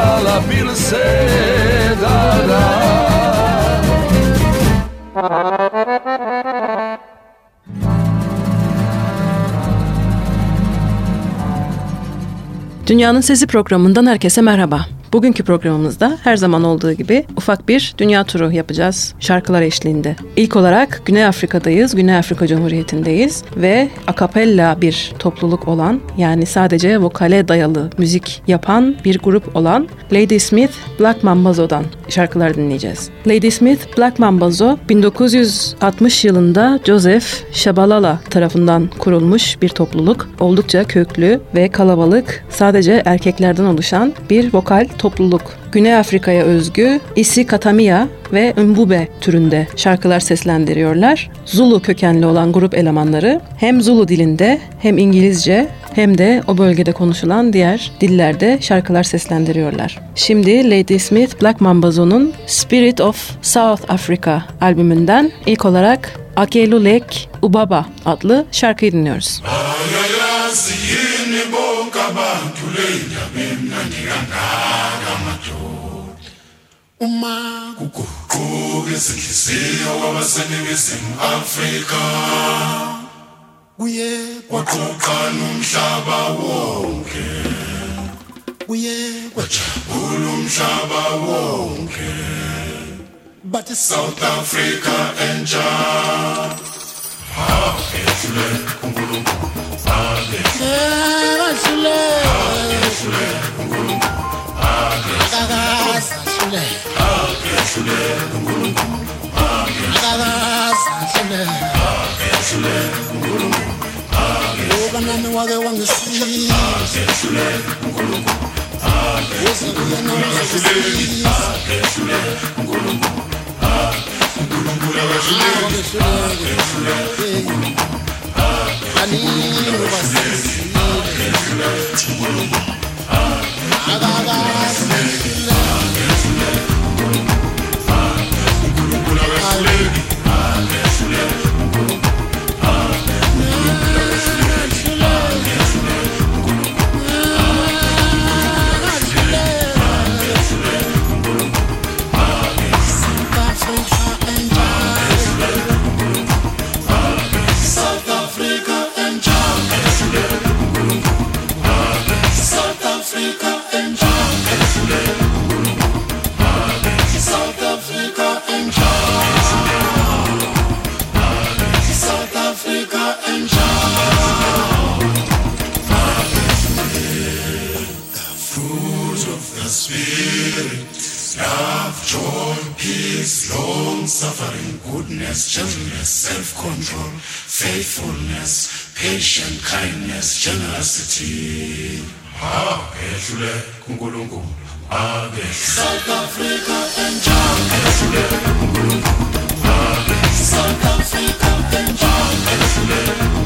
poljubiti dala, bil se dala Dünyanın Sesi programından herkese merhaba. Bugünkü programımızda her zaman olduğu gibi ufak bir dünya turu yapacağız şarkılar eşliğinde. İlk olarak Güney Afrika'dayız, Güney Afrika Cumhuriyeti'ndeyiz ve akapella bir topluluk olan yani sadece vokale dayalı müzik yapan bir grup olan Lady Smith Black Mambazo'dan şarkılar dinleyeceğiz. Lady Smith Black Mambazo 1960 yılında Joseph Shabalala tarafından kurulmuş bir topluluk. Oldukça köklü ve kalabalık, sadece erkeklerden oluşan bir vokal topluluk. Güney Afrika'ya özgü Isi Katamia ve Mbube türünde şarkılar seslendiriyorlar. Zulu kökenli olan grup elemanları hem Zulu dilinde hem İngilizce hem de o bölgede konuşulan diğer dillerde şarkılar seslendiriyorlar. Şimdi Lady Smith Black Mambazo'nun Spirit of South Africa albümünden ilk olarak Akelulek Ubaba adlı şarkıyı dinliyoruz. ayayazi yini bonke abantu emnandi kangaka madoda uma kuguquka izinhliziyo wabaseningizimu afrika. Kuye kwaxoxana umhlaba wonke. Kuye kwajabula umhlaba wonke. Bathi south africa entsha. Akazule Akazule uNkulunkulu Akazule Akazule uNkulunkulu Ngoba nami wake wangisiza Akazule uNkulunkulu Akazule Akazule uNkulunkulu uNkulunkulu akazule akazule uNkulunkulu Akazule akazule uNkulunkulu da da da. Long suffering, goodness, gentleness, self control, faithfulness, patience, kindness, generosity. Ah, KuNkulunkulu. Akehlule. South Africa enjoy. South Africa enjoy. South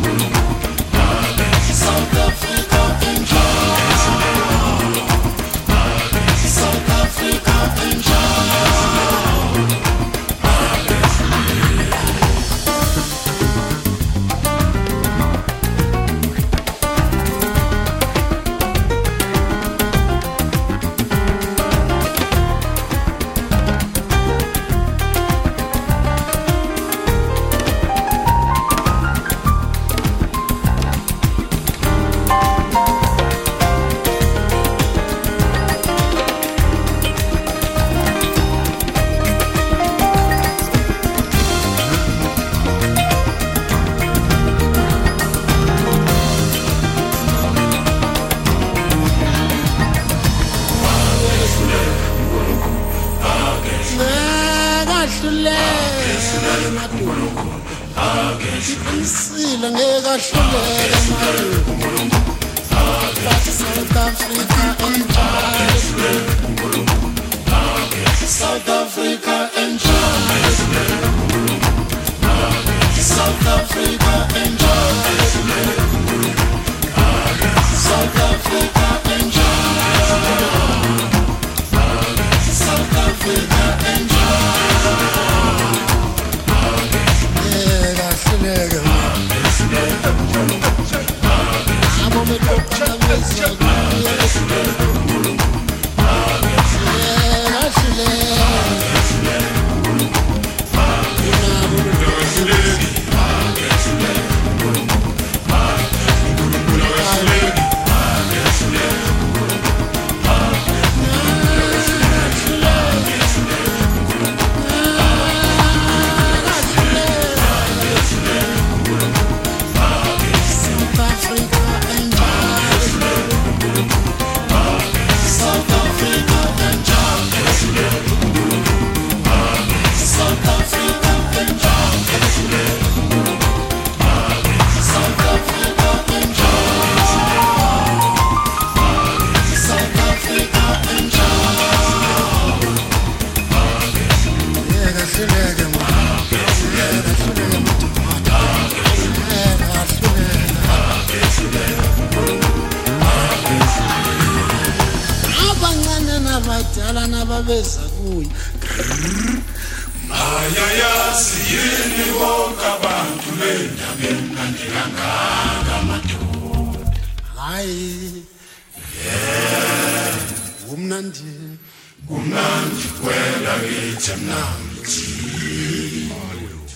Check this, check this.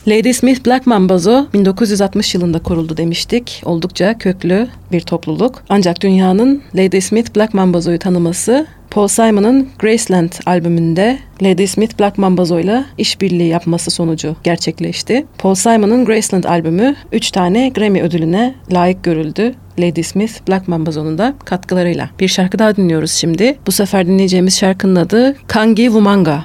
Lady Smith Black Mambazo 1960 yılında kuruldu demiştik. Oldukça köklü bir topluluk. Ancak dünyanın Lady Smith Black Mambazo'yu tanıması Paul Simon'ın Graceland albümünde Lady Smith Black Mambazo ile işbirliği yapması sonucu gerçekleşti. Paul Simon'ın Graceland albümü 3 tane Grammy ödülüne layık görüldü. Lady Smith Black Mambazo'nun da katkılarıyla. Bir şarkı daha dinliyoruz şimdi. Bu sefer dinleyeceğimiz şarkının adı Kangi Wumanga.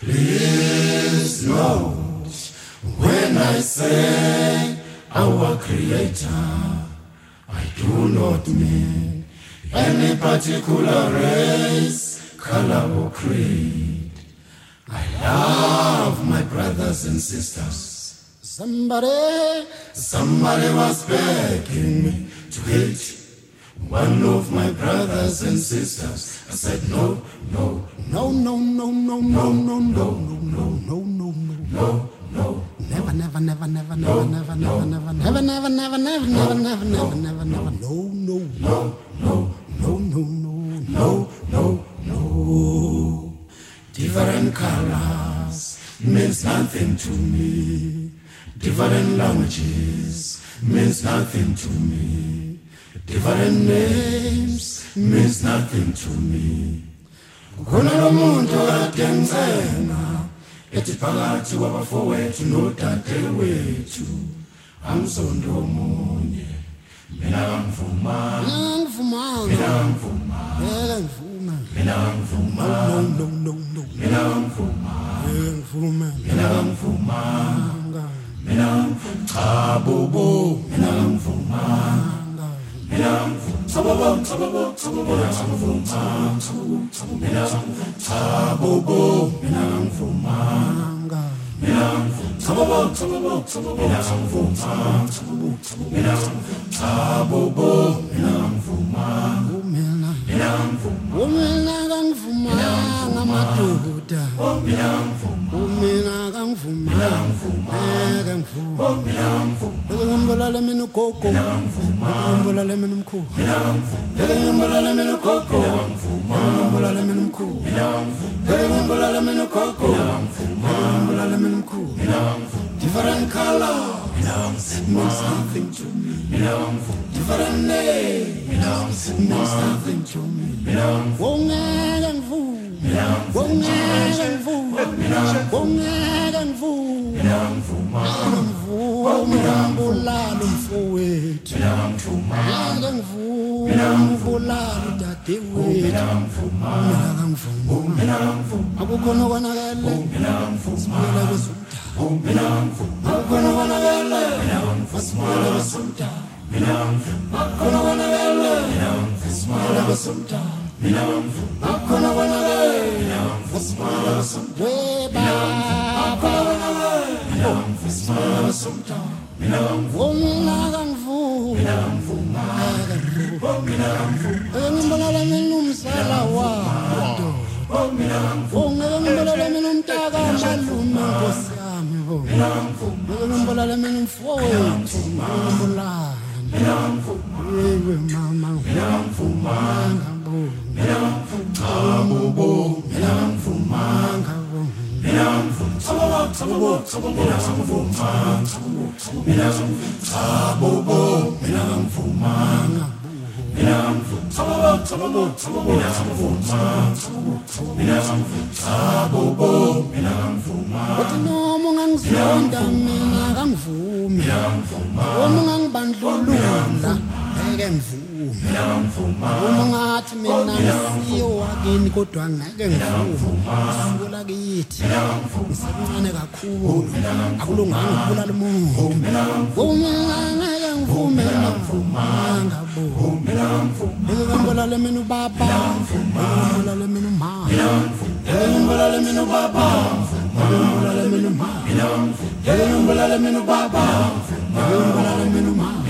Please note when I say our creator, I do not mean any particular race, color, or creed. I love my brothers and sisters. somebody Somebody was begging me to hate one of my brothers and sisters. I said, no, no, no no no no no no no no no no no no, no. Never, never, never, never, never, never, never, never, never, never, never, never, never, never, never, never, never, no, no, No, no, no, no, no, no, no, no. Different colors means nothing to me. Different languages means nothing to me. Different names means nothing to me. Khona lo muntu kade ngicena ethi phakathi kwabafowethu nodadewethu amzondo omunye mina kangivuma angivumanga mina kangivuma ngeke ngivume mina kangivuma no no no no mina kangivuma ngeke ngivume mina kangivuma mina kangivuma cha bobo mina kangivuma Minam, Tababum, Tababum, Tababum, Tababum, Tababum, Minam, Tabobo, Minam, Fumanga, Minam, Tababum, Tababum, Tababum, Tababum, Minam, Tabobo, Minam, Fumanga, Minam, Fumanga, Minam, Fumanga, Minam, Fumanga, Minam, Fumanga, angivumi ngivuma ngibulale mina ugogo ngibulale mina umkhulu ngibulale mina ugogo ngibulale mina umkhulu ngibulale mina ugogo ngibulale mina umkhulu different color belongs means nothing to me. Belong different name belongs means nothing to me. Belong wongeka mvu Mama, mina angivumanga mina angivumanga mina angivumanga mina angivumanga noma ungangizonda mina kangivumi noma ungangibandlulula ngeke ngivume ngivuma ungathi mina ngisiyo akini kodwa ngeke ngivuma isukola kithi ngisemncane kakhulu akulunganga ukubulala umuntu ngeke ngivume ngangabo ngibolale mina ubaba ngibolale mina umama ngibolale mina ubaba ngibolale mina umama ngibolale mina ubaba ngibolale mina umama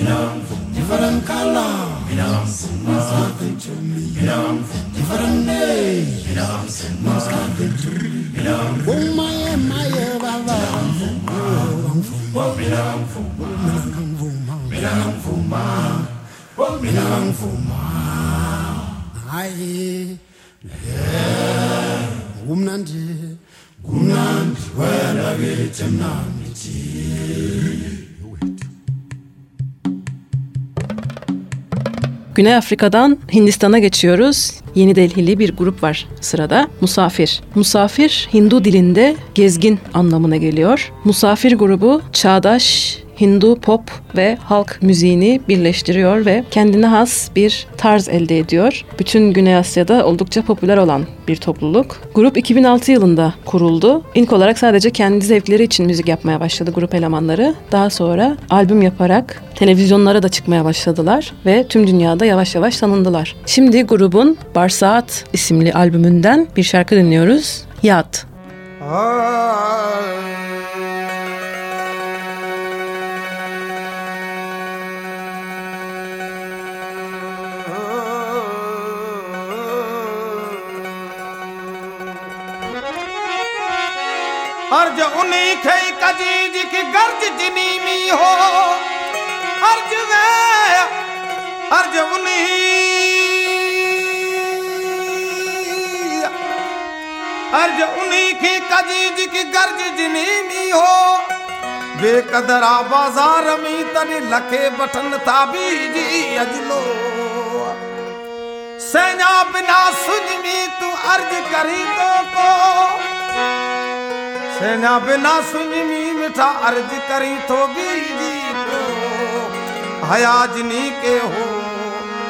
ngifanele ngikhala Inam Suma victory. Inam Divarane. Inam Umaya Maya Baba. Inam Fuma. Inam Fuma. Inam Fuma. Inam Fuma. Hayi. Kumnandi. Wena kithi mnandi. Güney Afrika'dan Hindistan'a geçiyoruz. Yeni Delhili bir grup var sırada. Musafir. Musafir Hindu dilinde gezgin anlamına geliyor. Musafir grubu çağdaş Hindu pop ve halk müziğini birleştiriyor ve kendine has bir tarz elde ediyor. Bütün Güney Asya'da oldukça popüler olan bir topluluk. Grup 2006 yılında kuruldu. İlk olarak sadece kendi zevkleri için müzik yapmaya başladı grup elemanları. Daha sonra albüm yaparak televizyonlara da çıkmaya başladılar ve tüm dünyada yavaş yavaş tanındılar. Şimdi grubun Barsaat isimli albümünden bir şarkı dinliyoruz. Yat. अर्ज़ उन्हीं खे कजीज की गर्ज जिनीमी हो। अर्ज़ वे, अर्ज़ उन्हीं। अर्ज़ उन्हीं की कजीज की गर्ज जिनीमी हो। बेकदरा बाज़ार में तने लखे बटन ताबीजी अजलो। सैना बिना सुजमी तू अर्ज़ करी तो को। सेना बिना सुनमी मिठा अर्ज करी तो बीजी को हया जिनी के हो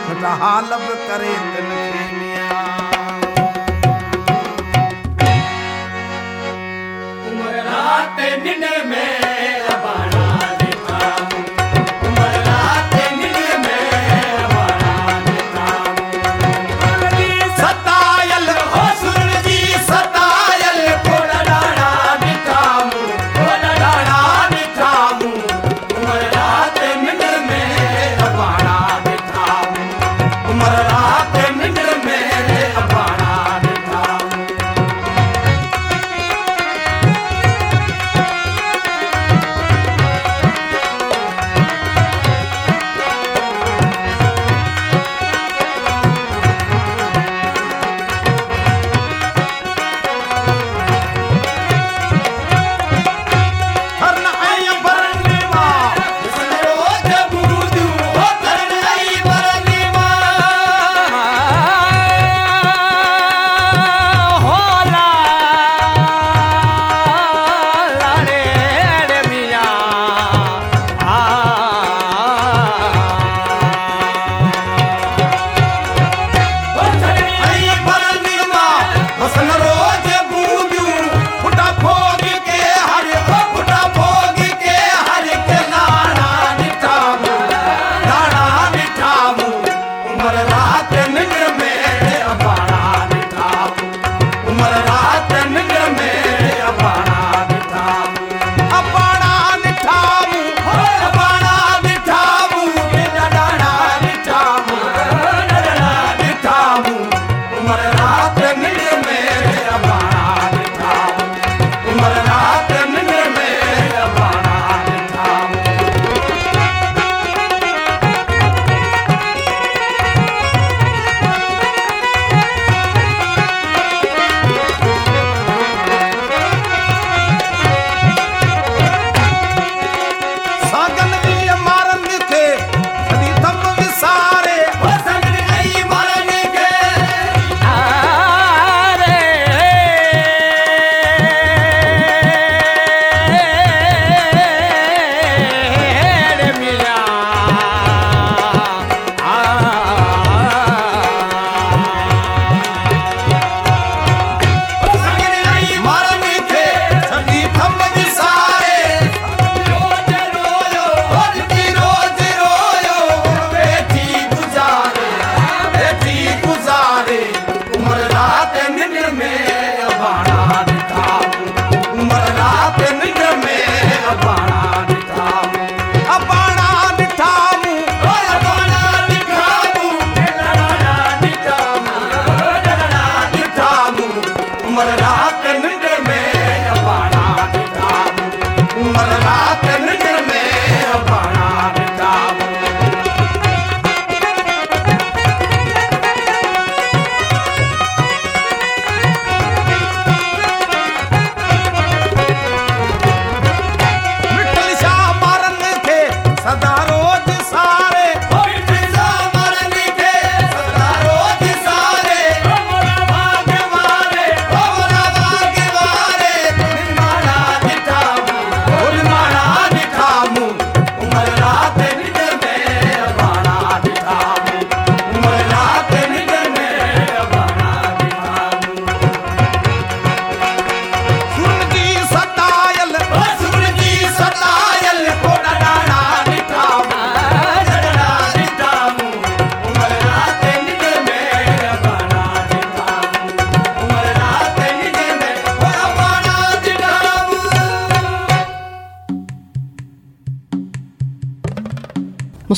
मिठा हालब करे तिन के मिया सतायल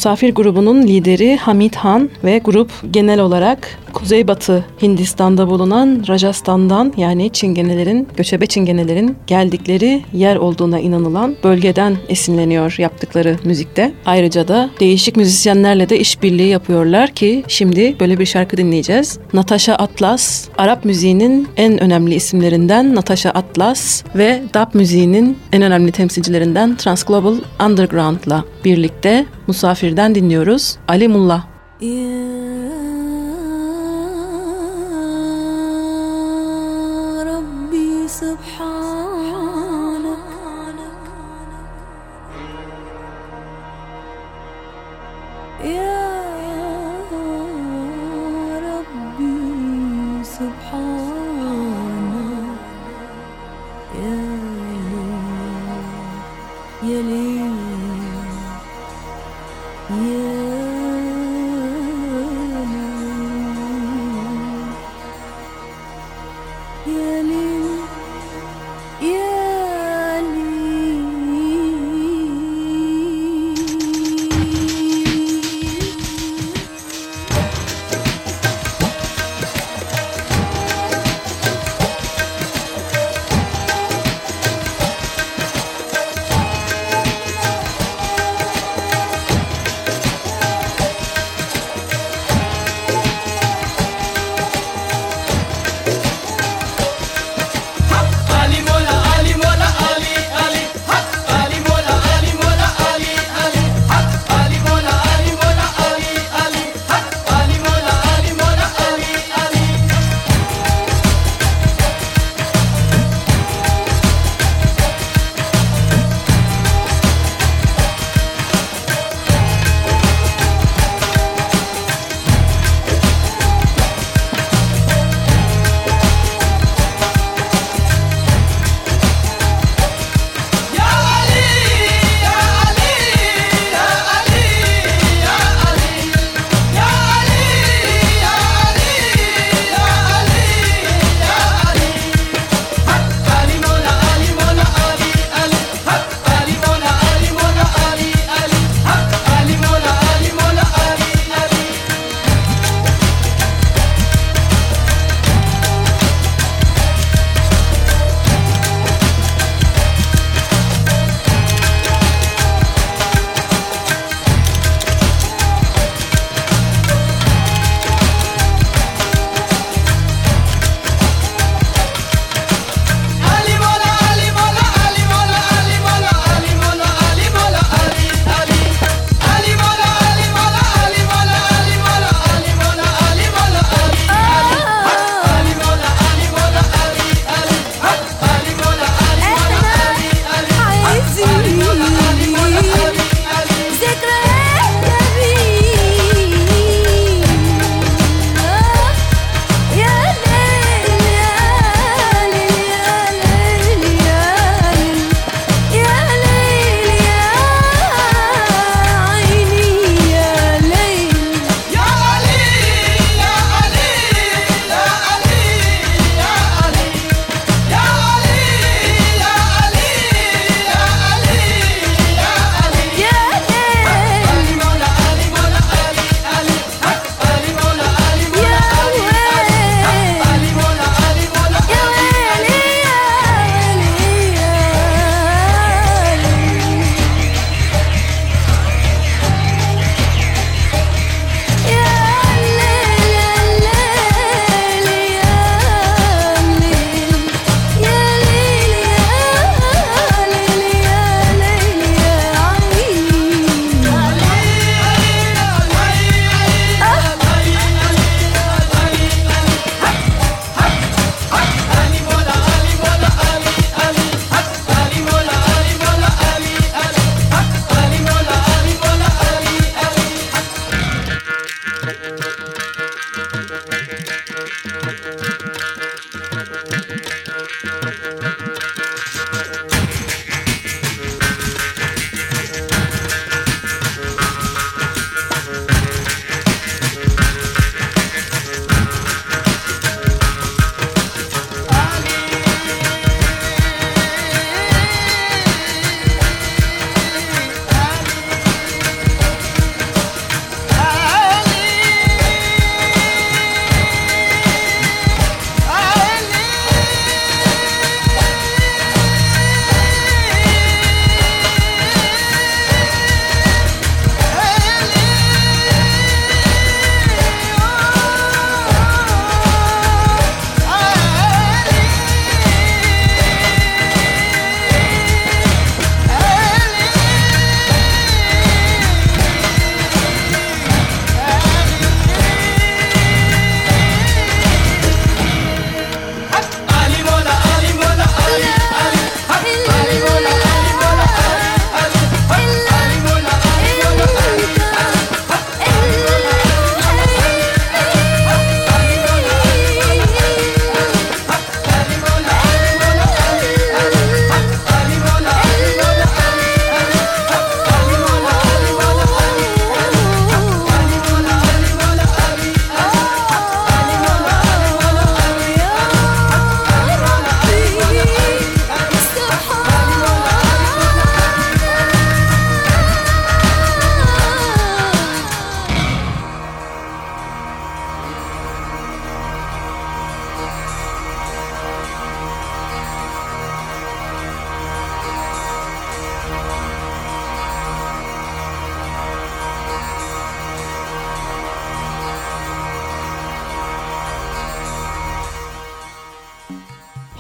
Musafir grubunun lideri Hamid Han ve grup genel olarak Kuzeybatı Hindistan'da bulunan Rajasthan'dan yani Çingenelerin, göçebe Çingenelerin geldikleri yer olduğuna inanılan bölgeden esinleniyor yaptıkları müzikte. Ayrıca da değişik müzisyenlerle de işbirliği yapıyorlar ki şimdi böyle bir şarkı dinleyeceğiz. Natasha Atlas, Arap müziğinin en önemli isimlerinden Natasha Atlas ve dub müziğinin en önemli temsilcilerinden Transglobal Underground'la birlikte Musafir'den dinliyoruz. Ali Mullah. يا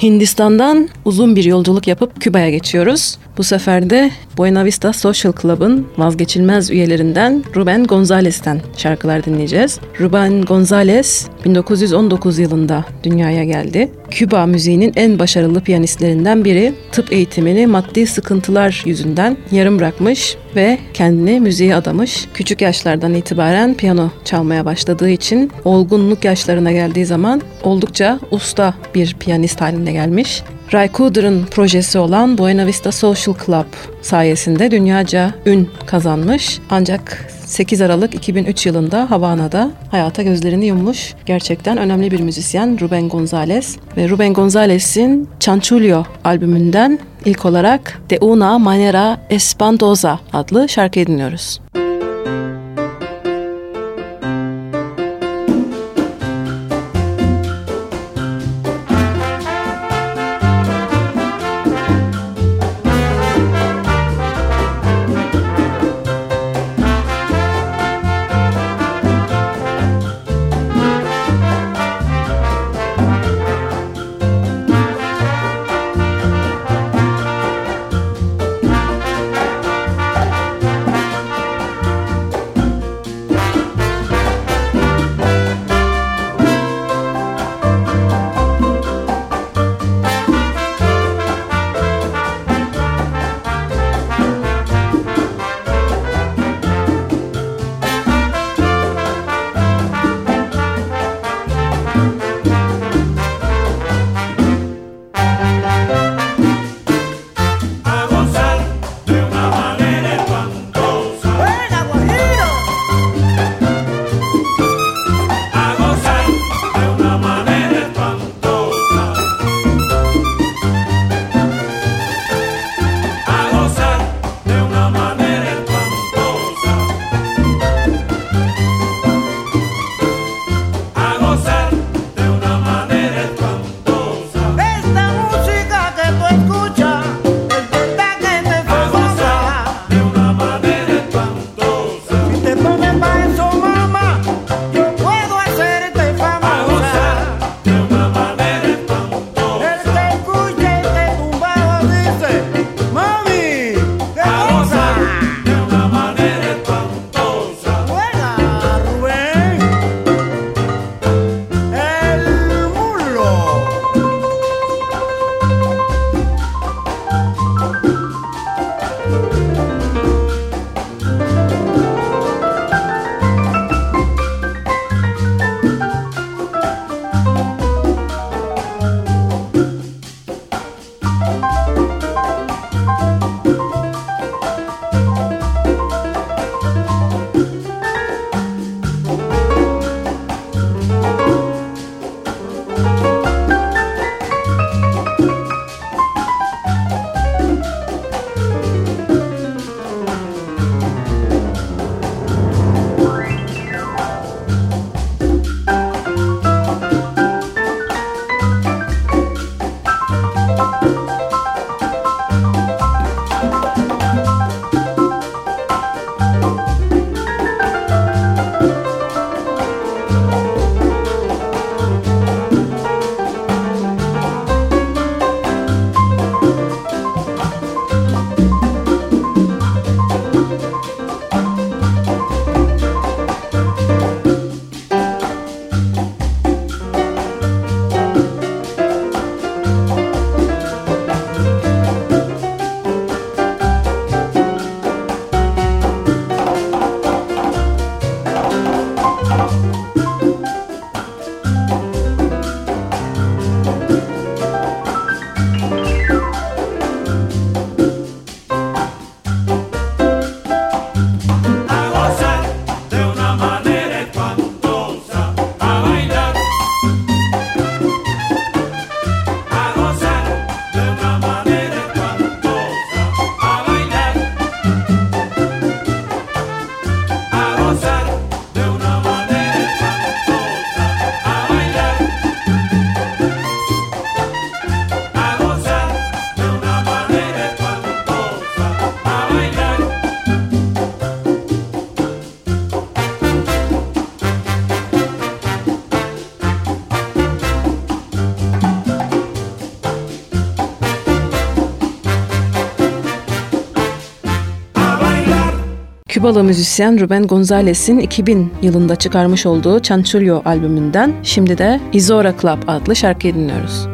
Hindistan'dan uzun bir yolculuk yapıp Küba'ya geçiyoruz. Bu sefer de Buena Vista Social Club'ın vazgeçilmez üyelerinden Ruben Gonzalez'ten şarkılar dinleyeceğiz. Ruben Gonzalez 1919 yılında dünyaya geldi. Küba müziğinin en başarılı piyanistlerinden biri. Tıp eğitimini maddi sıkıntılar yüzünden yarım bırakmış ve kendini müziğe adamış. Küçük yaşlardan itibaren piyano çalmaya başladığı için olgunluk yaşlarına geldiği zaman oldukça usta bir piyanist haline gelmiş. Ray Cooder'ın projesi olan Buena Vista Social Club sayesinde dünyaca ün kazanmış. Ancak 8 Aralık 2003 yılında Havana'da hayata gözlerini yummuş. Gerçekten önemli bir müzisyen Ruben Gonzalez. Ve Ruben Gonzalez'in Chanchullo albümünden ilk olarak De Una Manera Espantosa adlı şarkıyı dinliyoruz. Kübalı müzisyen Ruben Gonzalez'in 2000 yılında çıkarmış olduğu Chanchullo albümünden şimdi de Izora Club adlı şarkıyı dinliyoruz.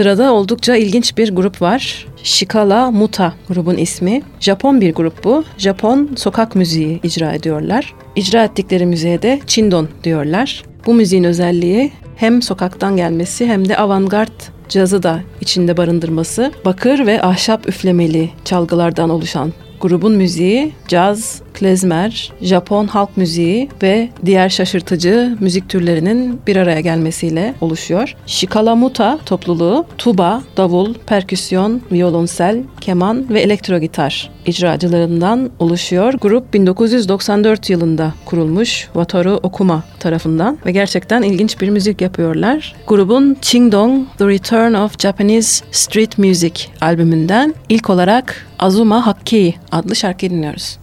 Sırada oldukça ilginç bir grup var. Shikala Muta grubun ismi. Japon bir grup bu. Japon sokak müziği icra ediyorlar. İcra ettikleri müziğe de Chindon diyorlar. Bu müziğin özelliği hem sokaktan gelmesi hem de avantgard cazı da içinde barındırması. Bakır ve ahşap üflemeli çalgılardan oluşan grubun müziği caz, klezmer, Japon halk müziği ve diğer şaşırtıcı müzik türlerinin bir araya gelmesiyle oluşuyor. Shikalamuta topluluğu tuba, davul, perküsyon, violonsel, keman ve elektro gitar icracılarından oluşuyor. Grup 1994 yılında kurulmuş Wataru Okuma tarafından ve gerçekten ilginç bir müzik yapıyorlar. Grubun Chingdong The Return of Japanese Street Music albümünden ilk olarak Azuma Hakkei adlı şarkıyı dinliyoruz.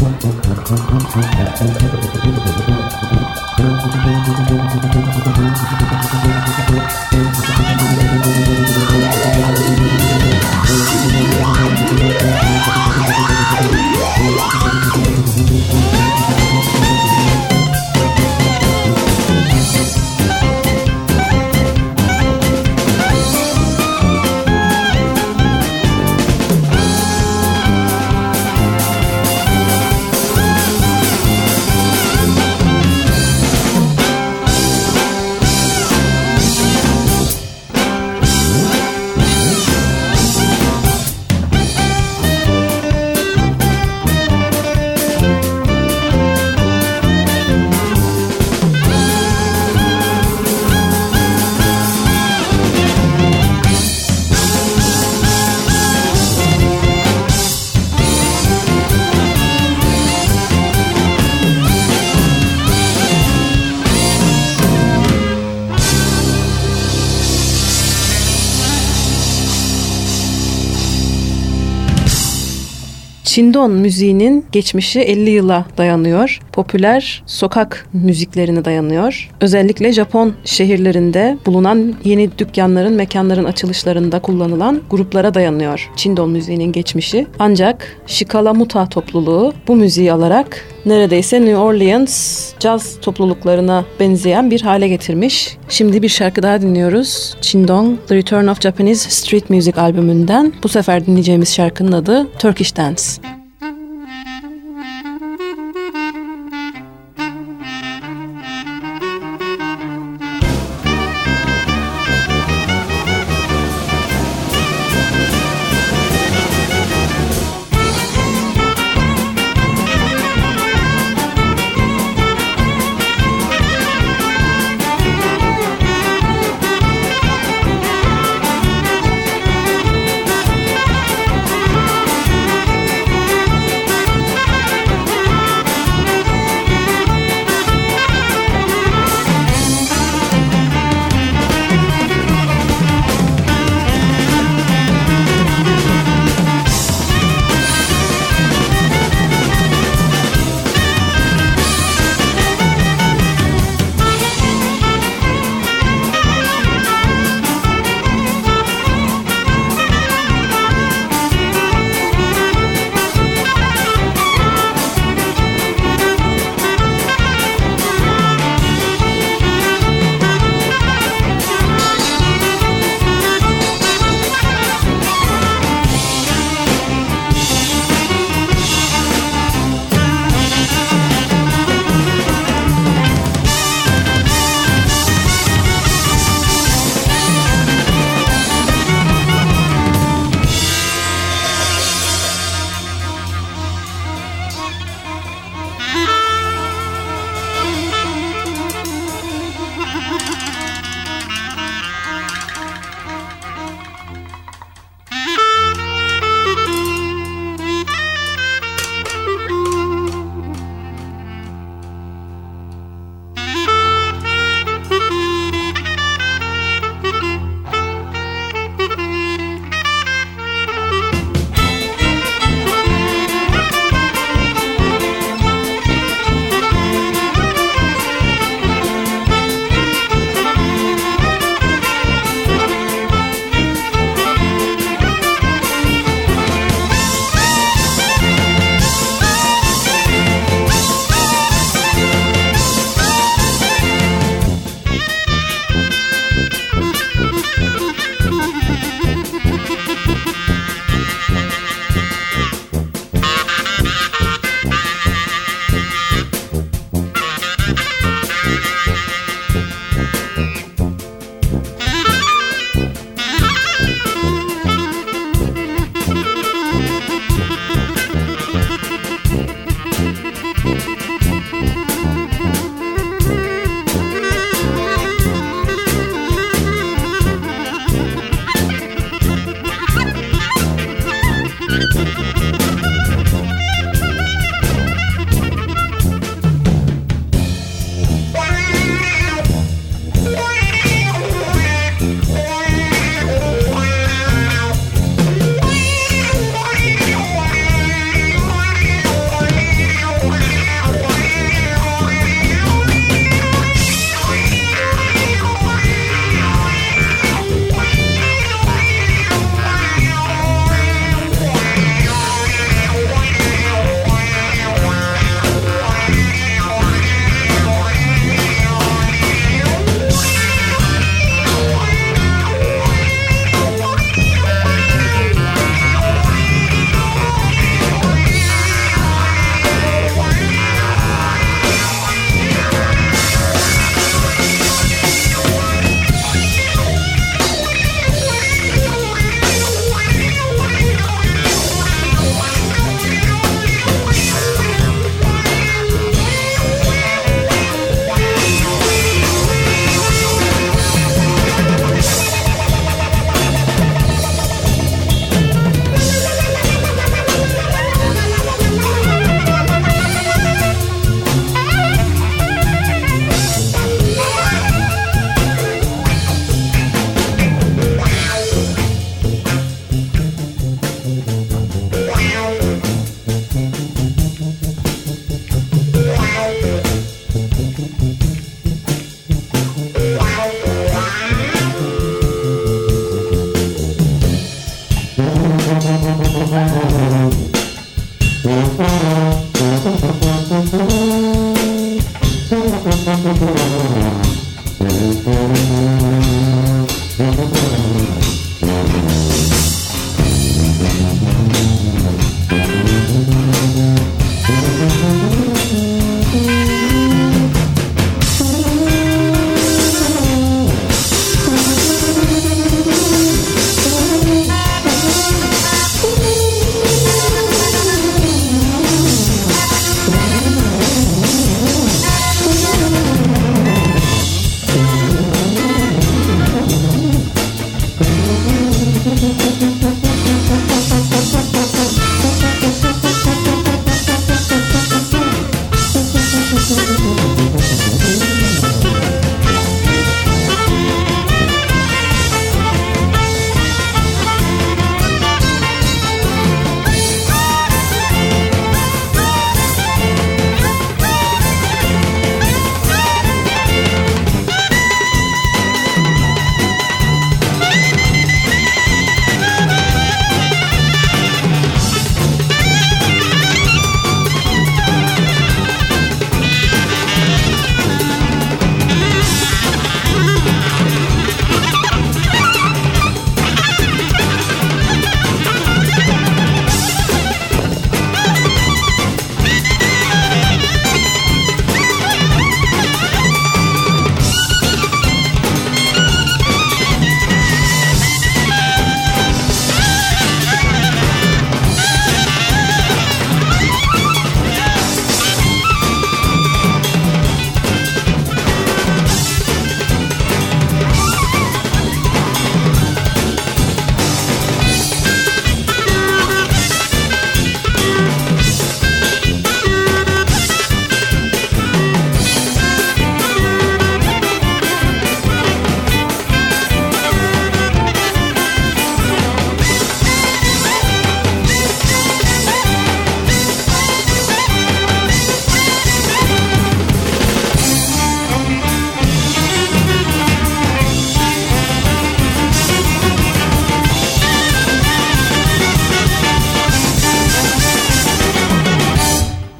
Thank you. Çindon müziğinin geçmişi 50 yıla dayanıyor. Popüler sokak müziklerine dayanıyor. Özellikle Japon şehirlerinde bulunan yeni dükkanların, mekanların açılışlarında kullanılan gruplara dayanıyor Çindon müziğinin geçmişi. Ancak Shikalamuta topluluğu bu müziği alarak neredeyse New Orleans caz topluluklarına benzeyen bir hale getirmiş. Şimdi bir şarkı daha dinliyoruz. Chindong The Return of Japanese Street Music albümünden. Bu sefer dinleyeceğimiz şarkının adı Turkish Dance.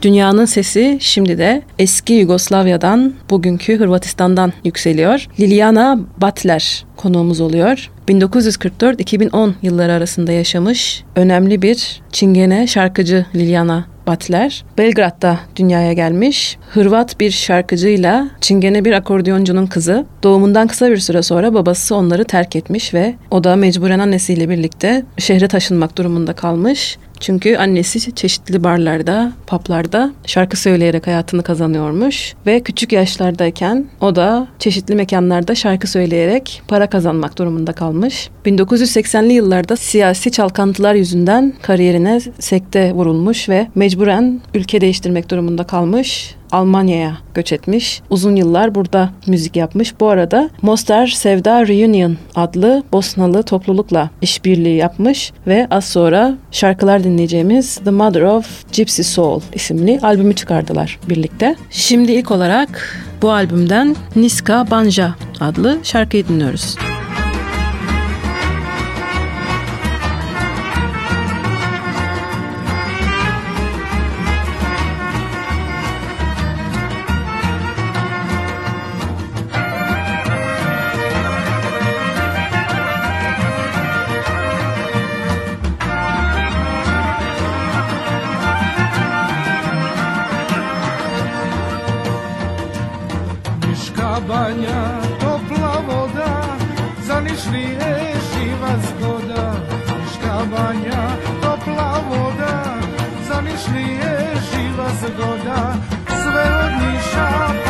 Dünyanın sesi şimdi de eski Yugoslavya'dan, bugünkü Hırvatistan'dan yükseliyor. Liliana Butler konuğumuz oluyor. 1944-2010 yılları arasında yaşamış önemli bir Çingene şarkıcı Liliana Butler. Belgrad'da dünyaya gelmiş. Hırvat bir şarkıcıyla Çingene bir akordeoncunun kızı. Doğumundan kısa bir süre sonra babası onları terk etmiş ve o da mecburen annesiyle birlikte şehre taşınmak durumunda kalmış. Çünkü annesi çeşitli barlarda, publarda şarkı söyleyerek hayatını kazanıyormuş ve küçük yaşlardayken o da çeşitli mekanlarda şarkı söyleyerek para kazanmak durumunda kalmış. 1980'li yıllarda siyasi çalkantılar yüzünden kariyerine sekte vurulmuş ve mecburen ülke değiştirmek durumunda kalmış. Almanya'ya göç etmiş. Uzun yıllar burada müzik yapmış. Bu arada Mostar Sevda Reunion adlı Bosnalı toplulukla işbirliği yapmış ve az sonra şarkılar dinleyeceğimiz The Mother of Gypsy Soul isimli albümü çıkardılar birlikte. Şimdi ilk olarak bu albümden Niska Banja adlı şarkıyı dinliyoruz. Niška banja, topla voda, za nišlije živa zgoda. Niška banja, topla voda, za nišlije živa zgoda. Sve od Niša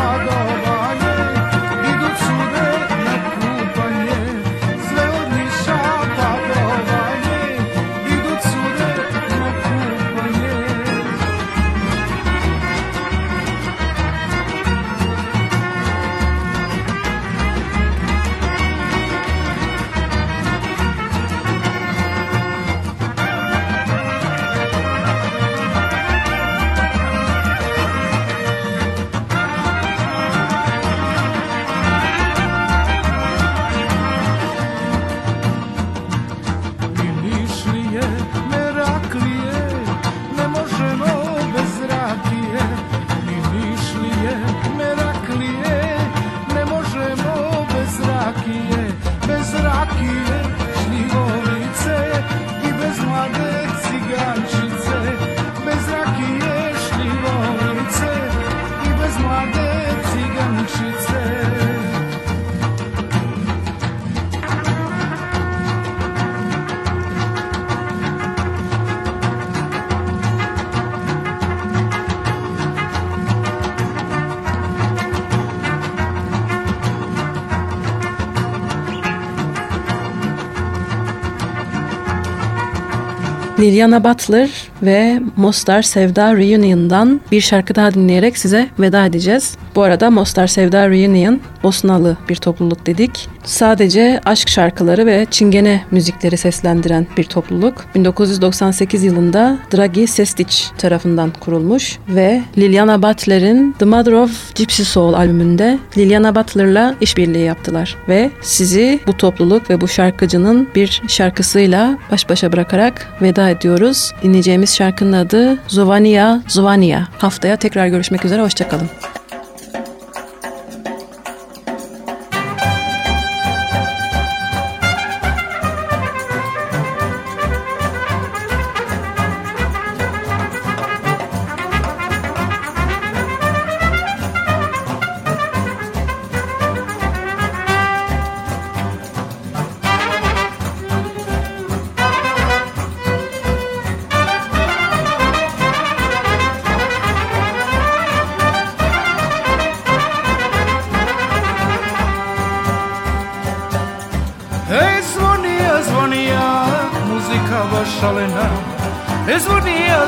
Liliana Butler ve Mostar Sevda Reunion'dan bir şarkı daha dinleyerek size veda edeceğiz. Bu arada Mostar Sevda Reunion Bosnalı bir topluluk dedik. Sadece aşk şarkıları ve çingene müzikleri seslendiren bir topluluk. 1998 yılında Dragi Sestic tarafından kurulmuş ve Liliana Butler'in The Mother of Gypsy Soul albümünde Liliana Butler'la işbirliği yaptılar ve sizi bu topluluk ve bu şarkıcının bir şarkısıyla baş başa bırakarak veda ediyoruz. Dinleyeceğimiz şarkının adı Zovania Zovania. Haftaya tekrar görüşmek üzere, hoşçakalın.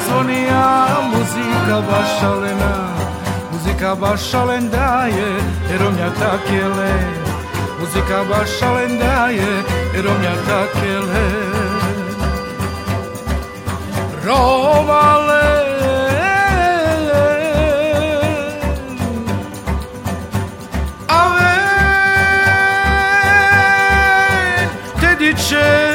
zvonija muzika bašalena Muzika bašalen daje, je le. Muzika bašalen daje, je le. Rovale Ave Te dice.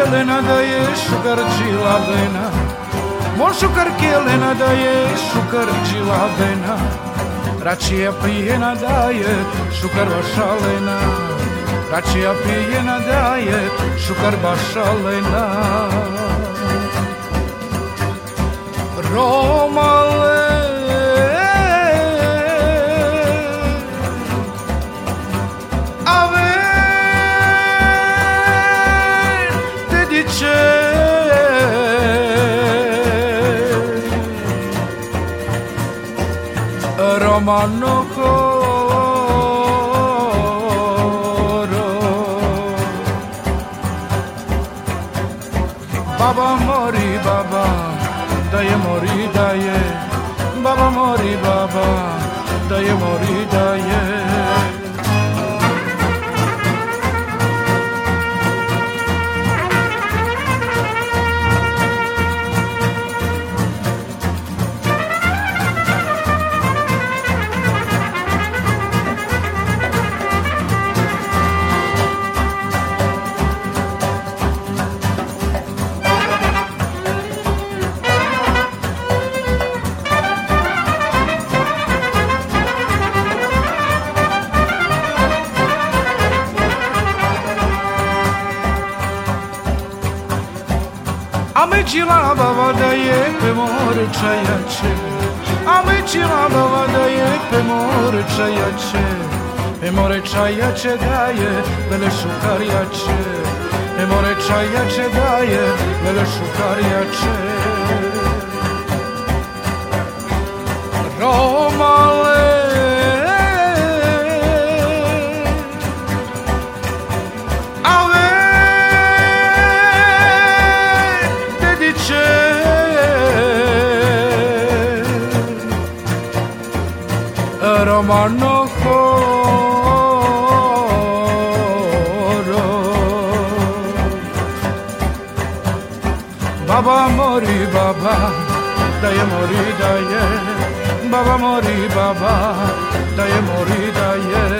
Jelena da je šukarčila bena Moj šukark Jelena da je šukarčila bena Račija pijena da je šukarva šalena Račija pijena da je šukarva šalena Romale অনক বাবা মরি বাবা দয়ে মরি দয়ে। বাবা মরি বাবা দয়ে মরি দয়ে। čila baba da je pe morča jače A mi čila baba da je pe morča jače E moreča jače daje, vele šukarjače E moreča jače daje, vele šukarjače jače Romale অনখো বাবা মরি বাবা দয়ে মরি দয়ে বাবা মরি বাবা দয়ে মরি দয়ে